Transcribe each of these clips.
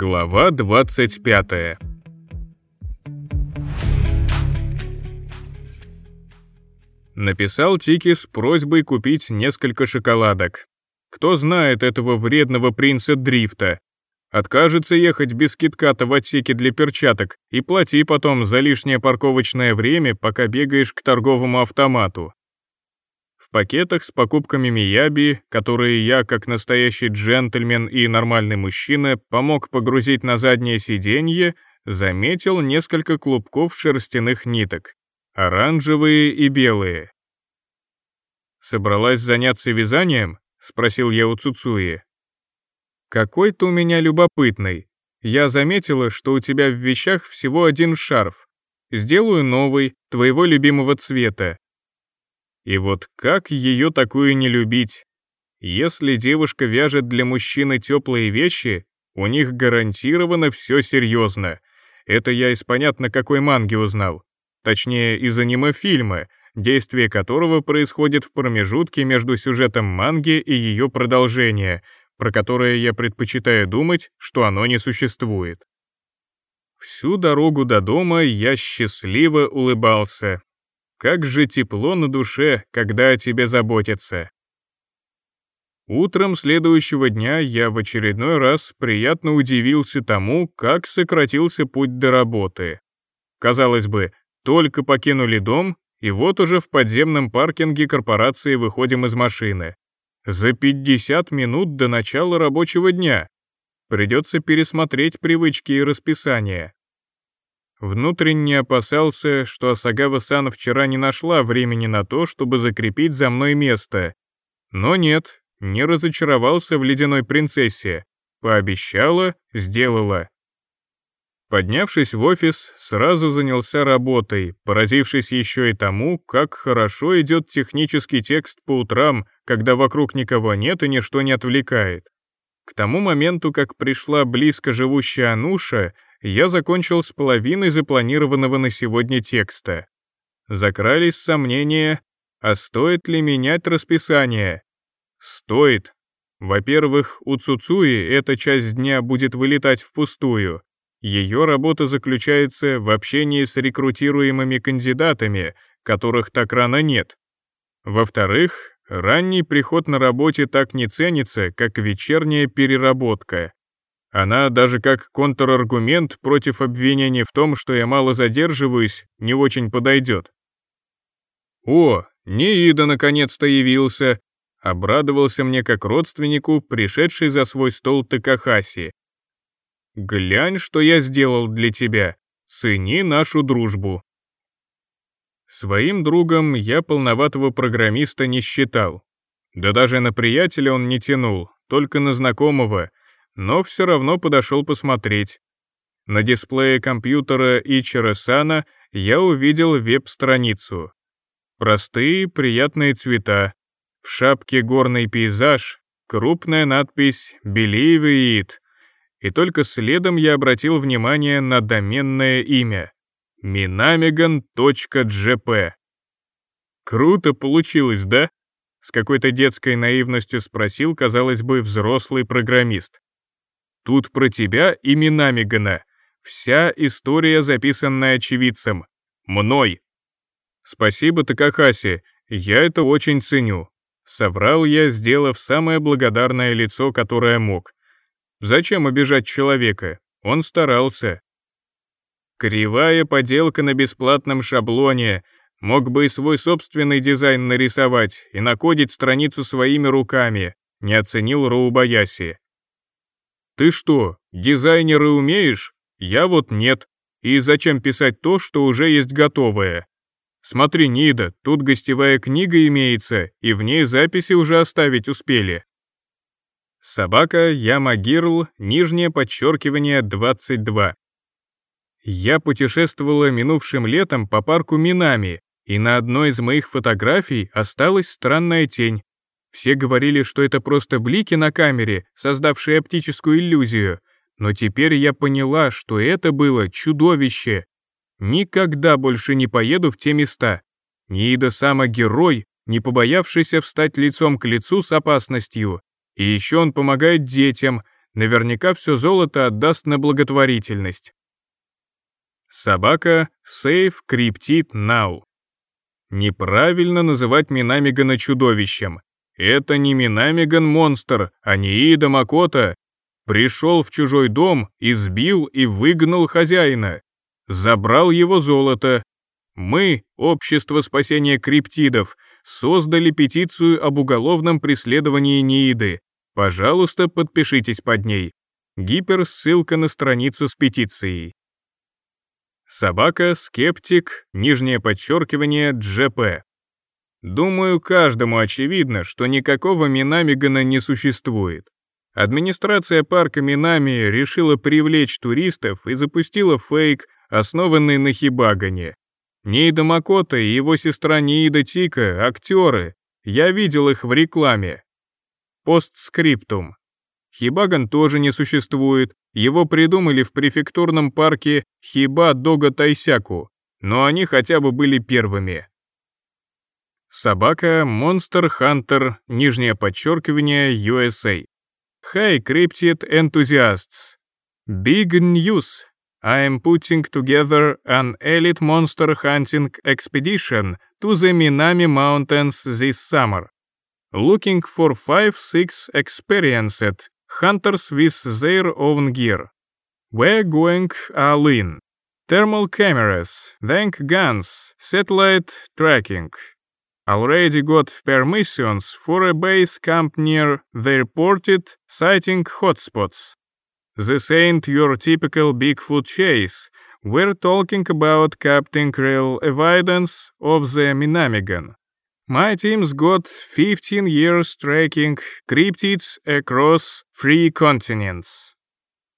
Глава 25 Написал Тики с просьбой купить несколько шоколадок. Кто знает этого вредного принца Дрифта? Откажется ехать без китката в отсеке для перчаток и плати потом за лишнее парковочное время, пока бегаешь к торговому автомату в пакетах с покупками Мияби, которые я, как настоящий джентльмен и нормальный мужчина, помог погрузить на заднее сиденье, заметил несколько клубков шерстяных ниток, оранжевые и белые. «Собралась заняться вязанием?» — спросил я у Цуцуи. «Какой ты у меня любопытный. Я заметила, что у тебя в вещах всего один шарф. Сделаю новый, твоего любимого цвета, и вот как ее такую не любить? Если девушка вяжет для мужчины теплые вещи, у них гарантированно все серьезно. Это я из понятно какой манги узнал. Точнее, из аниме-фильма, действие которого происходит в промежутке между сюжетом манги и ее продолжения, про которое я предпочитаю думать, что оно не существует. Всю дорогу до дома я счастливо улыбался, как же тепло на душе, когда о тебе заботятся. Утром следующего дня я в очередной раз приятно удивился тому, как сократился путь до работы. Казалось бы, только покинули дом, и вот уже в подземном паркинге корпорации выходим из машины. За 50 минут до начала рабочего дня. Придется пересмотреть привычки и расписание. Внутренне опасался, что Асагава-сан вчера не нашла времени на то, чтобы закрепить за мной место. Но нет, не разочаровался в ледяной принцессе. Пообещала, сделала. Поднявшись в офис, сразу занялся работой, поразившись еще и тому, как хорошо идет технический текст по утрам, когда вокруг никого нет и ничто не отвлекает. К тому моменту, как пришла близко живущая Ануша, я закончил с половиной запланированного на сегодня текста. Закрались сомнения, а стоит ли менять расписание? Стоит. Во-первых, у Цуцуи эта часть дня будет вылетать впустую. Ее работа заключается в общении с рекрутируемыми кандидатами, которых так рано нет. Во-вторых, ранний приход на работе так не ценится, как вечерняя переработка. Она даже как контраргумент против обвинения в том, что я мало задерживаюсь, не очень подойдет. О, Неида наконец-то явился. Обрадовался мне как родственнику, пришедший за свой стол Такахаси. «Глянь, что я сделал для тебя. Цени нашу дружбу». Своим другом я полноватого программиста не считал. Да даже на приятеля он не тянул, только на знакомого — но все равно подошел посмотреть. На дисплее компьютера Ичиро Сана я увидел веб-страницу. Простые, приятные цвета. В шапке горный пейзаж, крупная надпись «Believe it». И только следом я обратил внимание на доменное имя — minamigan.jp. Круто получилось, да? С какой-то детской наивностью спросил, казалось бы, взрослый программист. Тут про тебя и Минамигана. Вся история, записанная очевидцем. Мной. Спасибо, Такахаси, я это очень ценю. Соврал я, сделав самое благодарное лицо, которое мог. Зачем обижать человека? Он старался. Кривая поделка на бесплатном шаблоне. Мог бы и свой собственный дизайн нарисовать и накодить страницу своими руками, не оценил Роубаяси. Ты что, дизайнеры умеешь? Я вот нет. И зачем писать то, что уже есть готовое? Смотри, Нида, тут гостевая книга имеется, и в ней записи уже оставить успели. Собака Ямагирл, нижнее подчеркивание 22. Я путешествовала минувшим летом по парку Минами, и на одной из моих фотографий осталась странная тень, все говорили, что это просто блики на камере, создавшие оптическую иллюзию, но теперь я поняла, что это было чудовище. Никогда больше не поеду в те места. Нида сама герой, не побоявшийся встать лицом к лицу с опасностью. И еще он помогает детям, наверняка все золото отдаст на благотворительность. Собака Save Cryptid Now. Неправильно называть Минамигана чудовищем. Это не Минамиган монстр, а не Ида Макота. Пришел в чужой дом, избил и выгнал хозяина. Забрал его золото. Мы, Общество спасения криптидов, создали петицию об уголовном преследовании Нииды. Пожалуйста, подпишитесь под ней. Гиперссылка на страницу с петицией. Собака, скептик, нижнее подчеркивание, ДжП. Думаю, каждому очевидно, что никакого Минамигана не существует. Администрация парка Минами решила привлечь туристов и запустила фейк, основанный на Хибагане. Нейда Макота и его сестра Нейда Тика — актеры. Я видел их в рекламе. Постскриптум. Хибаган тоже не существует, его придумали в префектурном парке Хиба-Дога-Тайсяку, но они хотя бы были первыми. Собака Monster Hunter, нижнее подчеркивание USA. Hi, Cryptid Enthusiasts. Big News. I'm putting together an elite monster hunting expedition to the Minami Mountains this summer. Looking for 5-6 experienced hunters with their own gear. We're going all in. Thermal cameras, tank guns, satellite tracking. Already got permissions for a base camp near the reported sighting hotspots. This ain't your typical Bigfoot chase. We're talking about capturing real evidence of the Minamigan. My team's got 15 years tracking cryptids across three continents.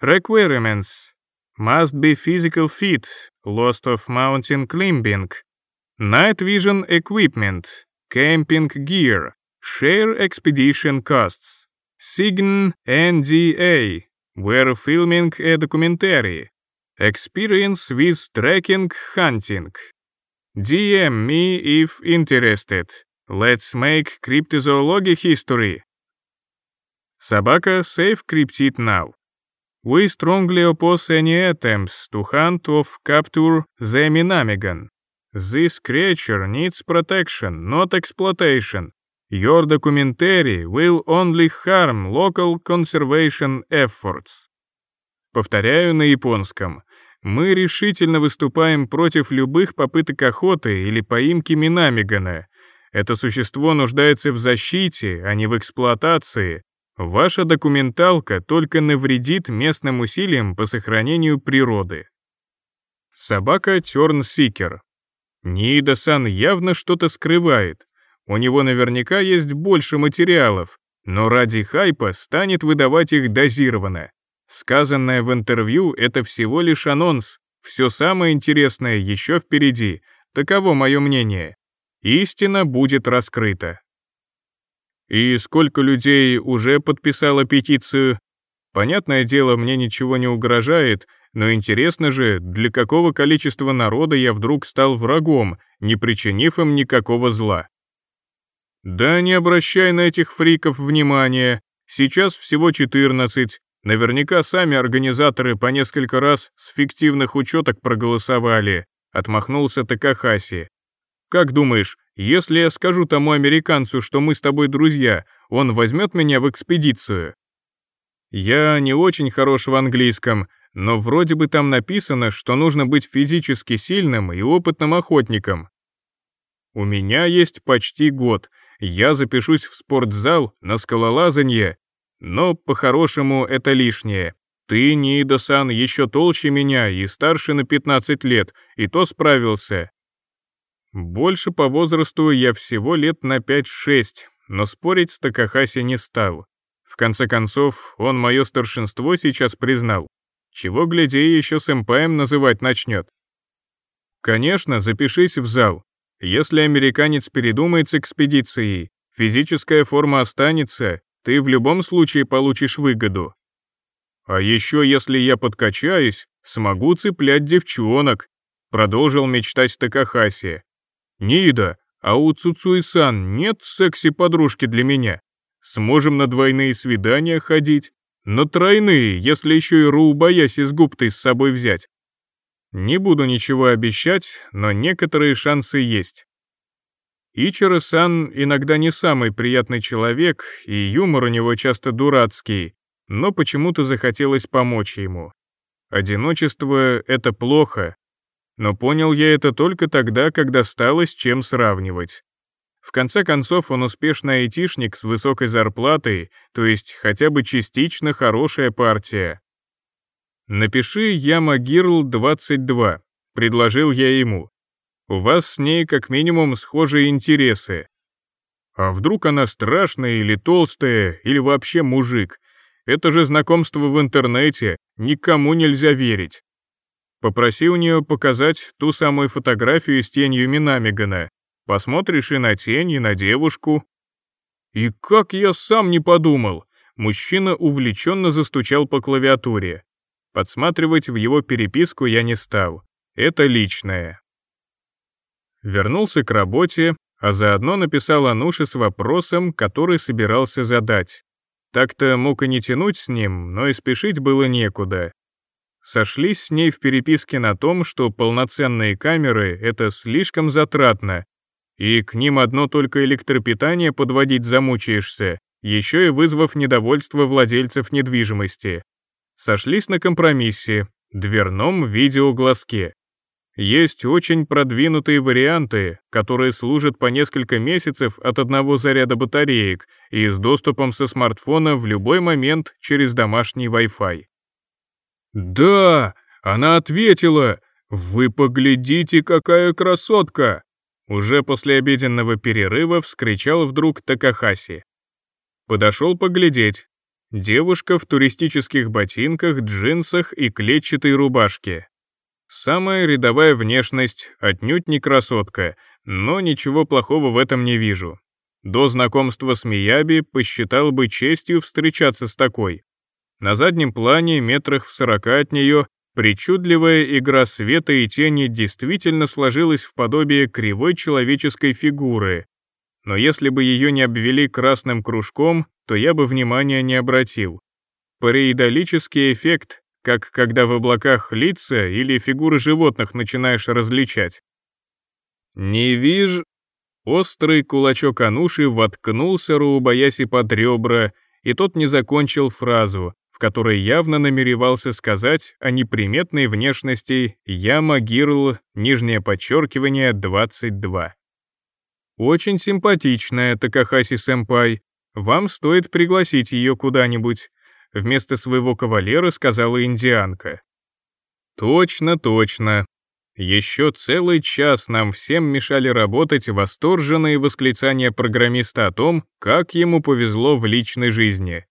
Requirements must be physical fit, lost of mountain climbing, night vision equipment, camping gear, share expedition costs, sign NDA, we're filming a documentary, experience with tracking hunting, DM me if interested. Let's make cryptozoology history. Собака save cryptid now. We strongly oppose any attempts to hunt or capture the Minamigan. This creature needs protection, not exploitation. Your documentary will only harm local conservation efforts. Повторяю на японском. Мы решительно выступаем против любых попыток охоты или поимки Минамигана. Это существо нуждается в защите, а не в эксплуатации. Ваша документалка только навредит местным усилиям по сохранению природы. Собака Тернсикер. Ниида-сан явно что-то скрывает. У него наверняка есть больше материалов, но ради хайпа станет выдавать их дозированно. Сказанное в интервью — это всего лишь анонс. Все самое интересное еще впереди. Таково мое мнение. Истина будет раскрыта. И сколько людей уже подписало петицию? Понятное дело, мне ничего не угрожает — но интересно же, для какого количества народа я вдруг стал врагом, не причинив им никакого зла. Да не обращай на этих фриков внимания, сейчас всего 14, наверняка сами организаторы по несколько раз с фиктивных учеток проголосовали, отмахнулся Такахаси. Как думаешь, если я скажу тому американцу, что мы с тобой друзья, он возьмет меня в экспедицию? Я не очень хорош в английском, но вроде бы там написано, что нужно быть физически сильным и опытным охотником. У меня есть почти год, я запишусь в спортзал, на скалолазанье, но, по-хорошему, это лишнее. Ты, Ниида-сан, еще толще меня и старше на 15 лет, и то справился. Больше по возрасту я всего лет на 5-6, но спорить с Такахаси не стал. В конце концов, он мое старшинство сейчас признал. Чего, гляди, еще сэмпаем называть начнет. Конечно, запишись в зал. Если американец передумает с экспедицией, физическая форма останется, ты в любом случае получишь выгоду. А еще, если я подкачаюсь, смогу цеплять девчонок, продолжил мечтать Такахаси. Нида, а у Цуцуисан нет секси-подружки для меня? Сможем на двойные свидания ходить, но тройные, если еще и ру Руубаясь из губ ты с собой взять. Не буду ничего обещать, но некоторые шансы есть. Ичиро-сан иногда не самый приятный человек, и юмор у него часто дурацкий, но почему-то захотелось помочь ему. Одиночество — это плохо, но понял я это только тогда, когда стало с чем сравнивать. В конце концов, он успешный айтишник с высокой зарплатой, то есть хотя бы частично хорошая партия. «Напиши Яма Гирл 22», — предложил я ему. «У вас с ней как минимум схожие интересы. А вдруг она страшная или толстая, или вообще мужик? Это же знакомство в интернете, никому нельзя верить». Попроси у нее показать ту самую фотографию с тенью Минамигана, Посмотришь и на тень, и на девушку. И как я сам не подумал! Мужчина увлеченно застучал по клавиатуре. Подсматривать в его переписку я не стал. Это личное. Вернулся к работе, а заодно написал Ануше с вопросом, который собирался задать. Так-то мог и не тянуть с ним, но и спешить было некуда. Сошлись с ней в переписке на том, что полноценные камеры — это слишком затратно, и к ним одно только электропитание подводить замучаешься, еще и вызвав недовольство владельцев недвижимости. Сошлись на компромиссе, дверном видеоглазке. Есть очень продвинутые варианты, которые служат по несколько месяцев от одного заряда батареек и с доступом со смартфона в любой момент через домашний Wi-Fi. «Да, она ответила! Вы поглядите, какая красотка!» Уже после обеденного перерыва вскричал вдруг Такахаси. Подошел поглядеть. Девушка в туристических ботинках, джинсах и клетчатой рубашке. Самая рядовая внешность, отнюдь не красотка, но ничего плохого в этом не вижу. До знакомства с Мияби посчитал бы честью встречаться с такой. На заднем плане, метрах в сорока от нее, Причудливая игра света и тени действительно сложилась в подобие кривой человеческой фигуры, но если бы ее не обвели красным кружком, то я бы внимания не обратил. Пареидолический эффект, как когда в облаках лица или фигуры животных начинаешь различать. «Не вижу...» Острый кулачок Ануши воткнулся Руубаяси под ребра, и тот не закончил фразу, в которой явно намеревался сказать о неприметной внешности Яма Гирл, нижнее подчеркивание, 22. «Очень симпатичная Такахаси-сэмпай. Вам стоит пригласить ее куда-нибудь», — вместо своего кавалера сказала индианка. «Точно, точно. Еще целый час нам всем мешали работать восторженные восклицания программиста о том, как ему повезло в личной жизни».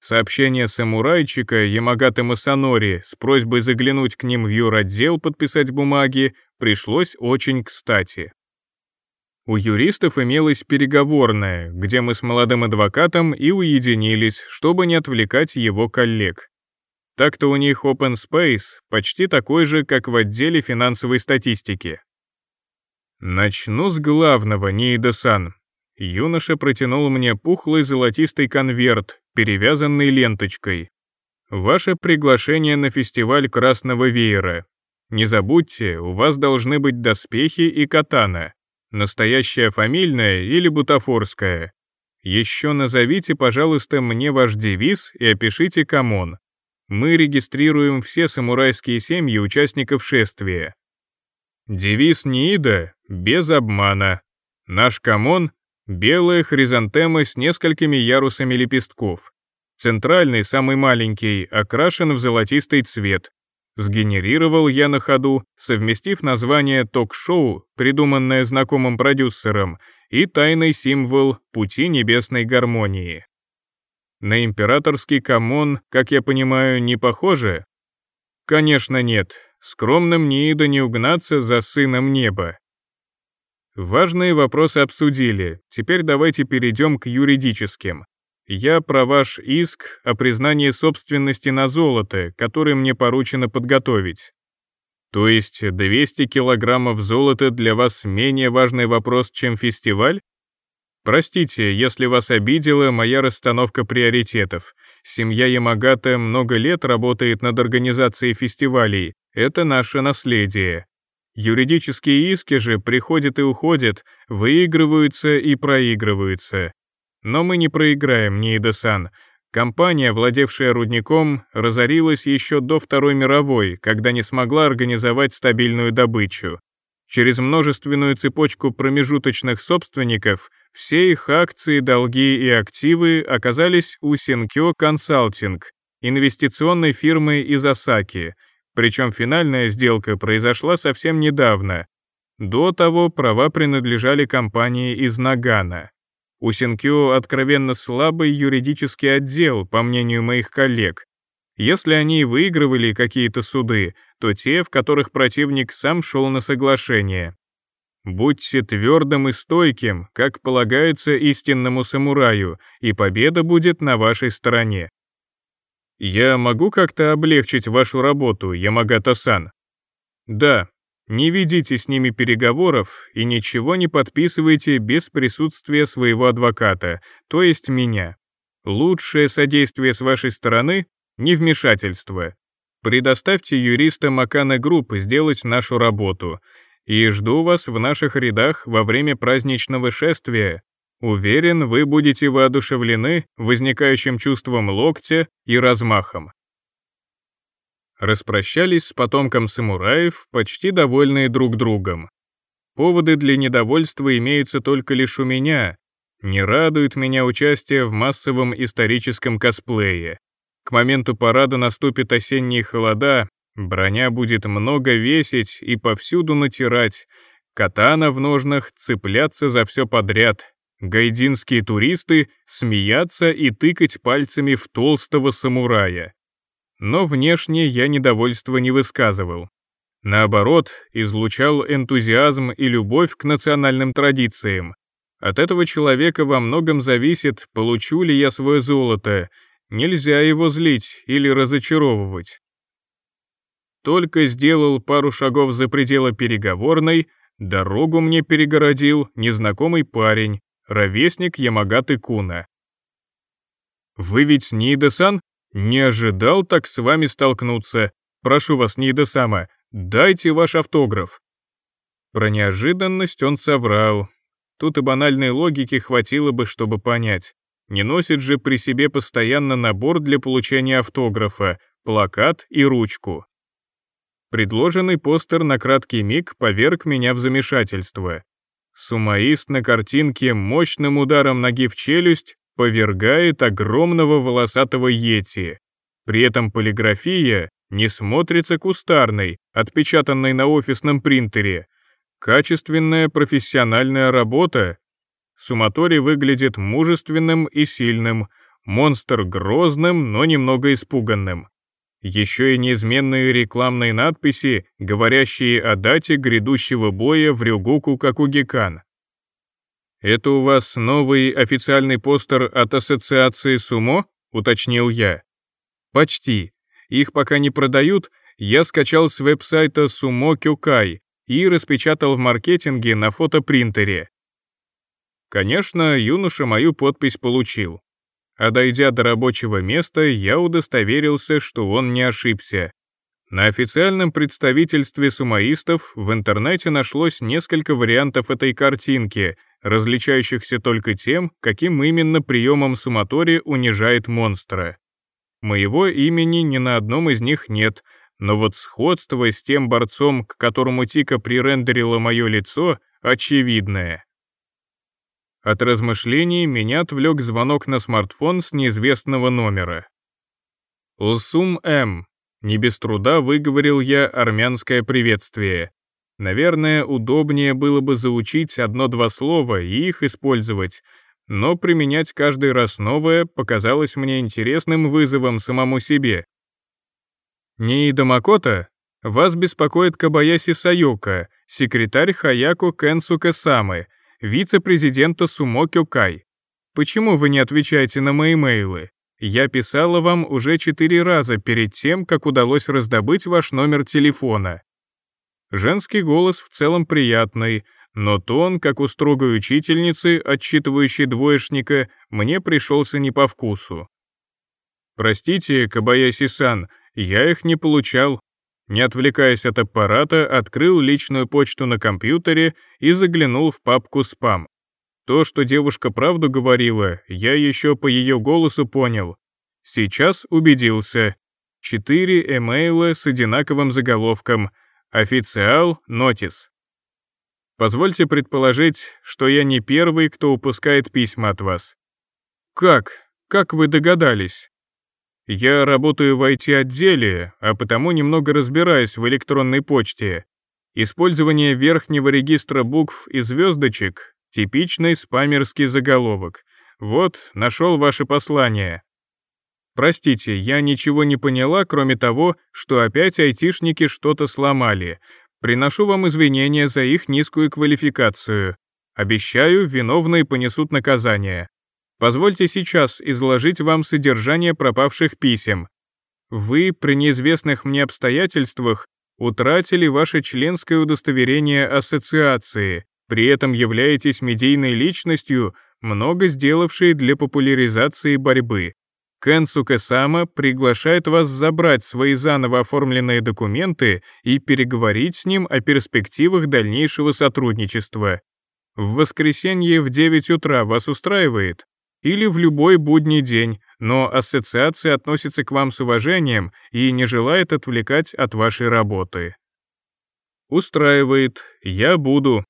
Сообщение самурайчика Ямагата Масанори с просьбой заглянуть к ним в юротдел подписать бумаги пришлось очень кстати. У юристов имелась переговорная, где мы с молодым адвокатом и уединились, чтобы не отвлекать его коллег. Так-то у них Open Space почти такой же, как в отделе финансовой статистики. Начну с главного, Ниида-сан. Юноша протянул мне пухлый золотистый конверт, перевязанный ленточкой. Ваше приглашение на фестиваль Красного Веера. Не забудьте, у вас должны быть доспехи и катана, настоящая фамильная или бутафорская. Еще назовите, пожалуйста, мне ваш девиз и опишите камон. Мы регистрируем все самурайские семьи участников шествия. Девиз Ниида — без обмана. Наш камон Белая хризантема с несколькими ярусами лепестков. Центральный, самый маленький, окрашен в золотистый цвет. Сгенерировал я на ходу, совместив название ток-шоу, придуманное знакомым продюсером, и тайный символ «Пути небесной гармонии». На императорский камон, как я понимаю, не похоже? Конечно, нет. Скромным Ниида не угнаться за сыном неба. Важные вопросы обсудили, теперь давайте перейдем к юридическим. Я про ваш иск о признании собственности на золото, который мне поручено подготовить. То есть 200 килограммов золота для вас менее важный вопрос, чем фестиваль? Простите, если вас обидела моя расстановка приоритетов. Семья Ямагата много лет работает над организацией фестивалей. Это наше наследие. Юридические иски же приходят и уходят, выигрываются и проигрываются. Но мы не проиграем, Ниида-сан. Компания, владевшая рудником, разорилась еще до Второй мировой, когда не смогла организовать стабильную добычу. Через множественную цепочку промежуточных собственников все их акции, долги и активы оказались у Синкё Консалтинг, инвестиционной фирмы из Осаки – причем финальная сделка произошла совсем недавно. До того права принадлежали компании из Нагана. У Синкио откровенно слабый юридический отдел, по мнению моих коллег. Если они выигрывали какие-то суды, то те, в которых противник сам шел на соглашение. Будьте твердым и стойким, как полагается истинному самураю, и победа будет на вашей стороне. Я могу как-то облегчить вашу работу, Ямагата-сан? Да, не ведите с ними переговоров и ничего не подписывайте без присутствия своего адвоката, то есть меня. Лучшее содействие с вашей стороны — невмешательство. Предоставьте юристам Акана Групп сделать нашу работу. И жду вас в наших рядах во время праздничного шествия, Уверен, вы будете воодушевлены возникающим чувством локтя и размахом. Распрощались с потомком самураев, почти довольные друг другом. Поводы для недовольства имеются только лишь у меня. Не радует меня участие в массовом историческом косплее. К моменту парада наступит осенние холода, броня будет много весить и повсюду натирать, катана в ножнах цепляться за все подряд, Гайдинские туристы смеяться и тыкать пальцами в толстого самурая. Но внешне я недовольства не высказывал. Наоборот, излучал энтузиазм и любовь к национальным традициям. От этого человека во многом зависит, получу ли я свое золото, нельзя его злить или разочаровывать. Только сделал пару шагов за пределы переговорной, дорогу мне перегородил незнакомый парень, ровесник Ямагаты Куна. «Вы ведь Ниида-сан? Не ожидал так с вами столкнуться. Прошу вас, Ниида-сама, дайте ваш автограф». Про неожиданность он соврал. Тут и банальной логики хватило бы, чтобы понять. Не носит же при себе постоянно набор для получения автографа, плакат и ручку. Предложенный постер на краткий миг поверг меня в замешательство. Сумаист на картинке мощным ударом ноги в челюсть повергает огромного волосатого йети. При этом полиграфия не смотрится кустарной, отпечатанной на офисном принтере. Качественная профессиональная работа. Суматори выглядит мужественным и сильным, монстр грозным, но немного испуганным еще и неизменные рекламные надписи, говорящие о дате грядущего боя в Рюгуку Кокугикан. «Это у вас новый официальный постер от ассоциации Сумо?» — уточнил я. «Почти. Их пока не продают, я скачал с веб-сайта Сумо Кюкай и распечатал в маркетинге на фотопринтере. Конечно, юноша мою подпись получил а дойдя до рабочего места, я удостоверился, что он не ошибся. На официальном представительстве сумоистов в интернете нашлось несколько вариантов этой картинки, различающихся только тем, каким именно приемом суматори унижает монстра. Моего имени ни на одном из них нет, но вот сходство с тем борцом, к которому Тика прирендерила мое лицо, очевидное. От размышлений меня отвлек звонок на смартфон с неизвестного номера. «Усум М», — не без труда выговорил я армянское приветствие. Наверное, удобнее было бы заучить одно-два слова и их использовать, но применять каждый раз новое показалось мне интересным вызовом самому себе. «Ниида Макота, вас беспокоит Кабаяси Саюка, секретарь Хаяко Кенсука Самы», вице-президента Сумокё Кай. Почему вы не отвечаете на мои мейлы? Я писала вам уже четыре раза перед тем, как удалось раздобыть ваш номер телефона. Женский голос в целом приятный, но тон, как у строгой учительницы, отчитывающей двоечника, мне пришелся не по вкусу. «Простите, Кабаяси-сан, я их не получал, не отвлекаясь от аппарата, открыл личную почту на компьютере и заглянул в папку «Спам». То, что девушка правду говорила, я еще по ее голосу понял. Сейчас убедился. Четыре эмейла с одинаковым заголовком «Официал Нотис». Позвольте предположить, что я не первый, кто упускает письма от вас. Как? Как вы догадались? Я работаю в IT-отделе, а потому немного разбираюсь в электронной почте. Использование верхнего регистра букв и звездочек — типичный спамерский заголовок. Вот, нашел ваше послание. Простите, я ничего не поняла, кроме того, что опять айтишники что-то сломали. Приношу вам извинения за их низкую квалификацию. Обещаю, виновные понесут наказание. Позвольте сейчас изложить вам содержание пропавших писем. Вы при неизвестных мне обстоятельствах утратили ваше членское удостоверение ассоциации, при этом являетесь медийной личностью, много сделавшей для популяризации борьбы. Кэнсу Кэсама приглашает вас забрать свои заново оформленные документы и переговорить с ним о перспективах дальнейшего сотрудничества. В воскресенье в 9 утра вас устраивает? или в любой будний день, но ассоциация относится к вам с уважением и не желает отвлекать от вашей работы. Устраивает «я буду».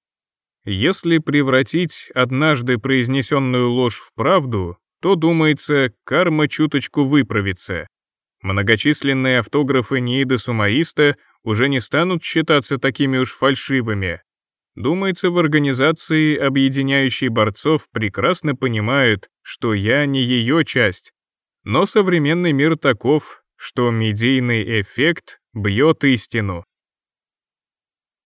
Если превратить однажды произнесенную ложь в правду, то, думается, карма чуточку выправится. Многочисленные автографы Нейда Сумаиста уже не станут считаться такими уж фальшивыми. Думается, в организации, объединяющей борцов, прекрасно понимают, что я не ее часть, но современный мир таков, что медийный эффект бьет истину.